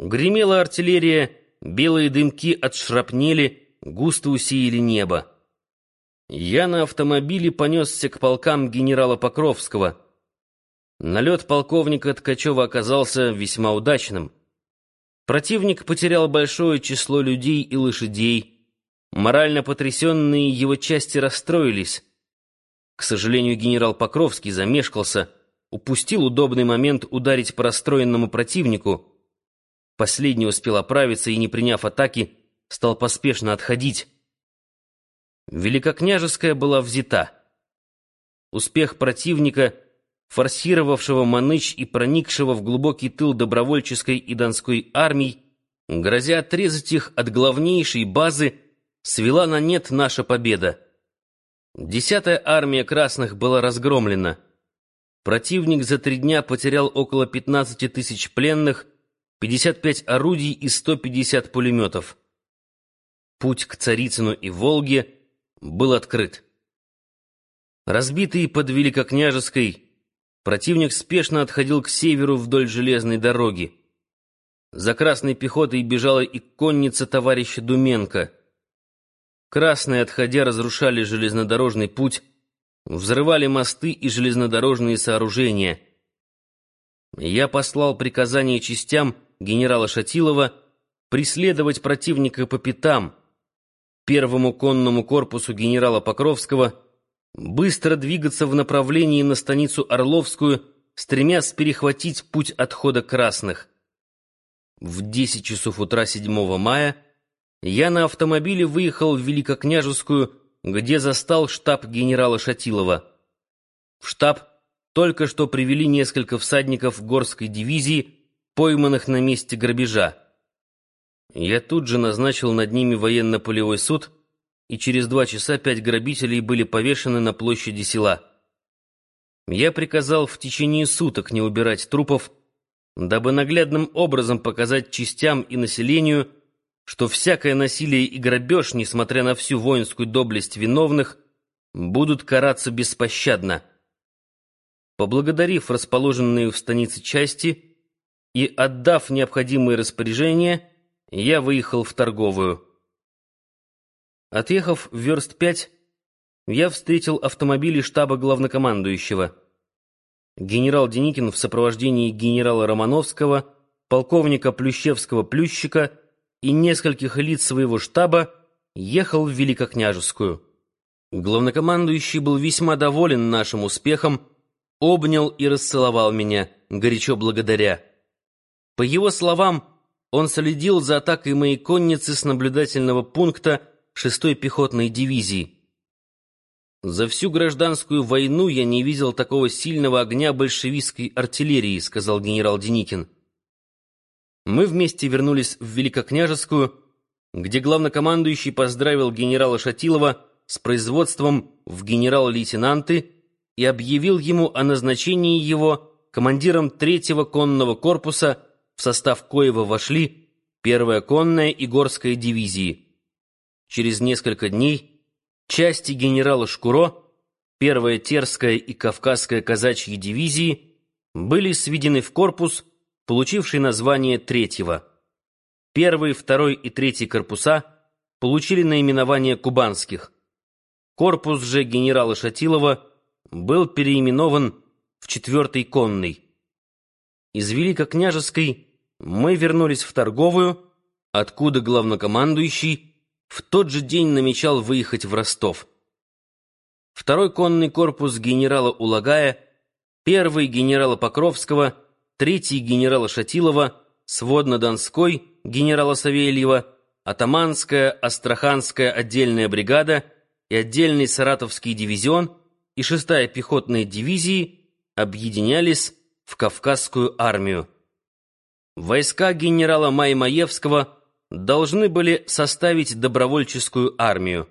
Гремела артиллерия, белые дымки от шрапнели густо усеяли небо. Я на автомобиле понесся к полкам генерала Покровского. Налет полковника Ткачева оказался весьма удачным. Противник потерял большое число людей и лошадей. Морально потрясенные его части расстроились. К сожалению, генерал Покровский замешкался, упустил удобный момент ударить по расстроенному противнику. Последний успел оправиться и, не приняв атаки, стал поспешно отходить. Великокняжеская была взята. Успех противника, форсировавшего Маныч и проникшего в глубокий тыл добровольческой и донской армий, грозя отрезать их от главнейшей базы, свела на нет наша победа. Десятая армия красных была разгромлена. Противник за три дня потерял около 15 тысяч пленных, 55 орудий и 150 пулеметов. Путь к Царицыну и Волге был открыт. Разбитый под Великокняжеской, противник спешно отходил к северу вдоль железной дороги. За красной пехотой бежала и конница товарища Думенко — Красные, отходя, разрушали железнодорожный путь, взрывали мосты и железнодорожные сооружения. Я послал приказание частям генерала Шатилова преследовать противника по пятам, первому конному корпусу генерала Покровского быстро двигаться в направлении на станицу Орловскую, стремясь перехватить путь отхода красных. В 10 часов утра 7 мая я на автомобиле выехал в Великокняжескую, где застал штаб генерала Шатилова. В штаб только что привели несколько всадников горской дивизии, пойманных на месте грабежа. Я тут же назначил над ними военно-полевой суд, и через два часа пять грабителей были повешены на площади села. Я приказал в течение суток не убирать трупов, дабы наглядным образом показать частям и населению, что всякое насилие и грабеж, несмотря на всю воинскую доблесть виновных, будут караться беспощадно. Поблагодарив расположенные в станице части и отдав необходимые распоряжения, я выехал в торговую. Отъехав в верст пять, я встретил автомобили штаба главнокомандующего. Генерал Деникин в сопровождении генерала Романовского, полковника Плющевского-Плющика и нескольких лиц своего штаба ехал в Великокняжескую. Главнокомандующий был весьма доволен нашим успехом, обнял и расцеловал меня, горячо благодаря. По его словам, он следил за атакой моей конницы с наблюдательного пункта 6-й пехотной дивизии. «За всю гражданскую войну я не видел такого сильного огня большевистской артиллерии», — сказал генерал Деникин. Мы вместе вернулись в Великокняжескую, где главнокомандующий поздравил генерала Шатилова с производством в генерал-лейтенанты и объявил ему о назначении его командиром третьего конного корпуса, в состав коего вошли первая конная и горская дивизии. Через несколько дней части генерала Шкуро, первая Терская и Кавказская казачьи дивизии были сведены в корпус получивший название третьего. Первый, второй и третий корпуса получили наименование кубанских. Корпус же генерала Шатилова был переименован в четвертый конный. Из Великокняжеской мы вернулись в торговую, откуда главнокомандующий в тот же день намечал выехать в Ростов. Второй конный корпус генерала Улагая, первый генерала Покровского — третий генерала Шатилова, сводно-донской генерала Савельева, атаманская, астраханская отдельная бригада и отдельный саратовский дивизион и шестая пехотная дивизии объединялись в Кавказскую армию. Войска генерала Маймаевского должны были составить добровольческую армию.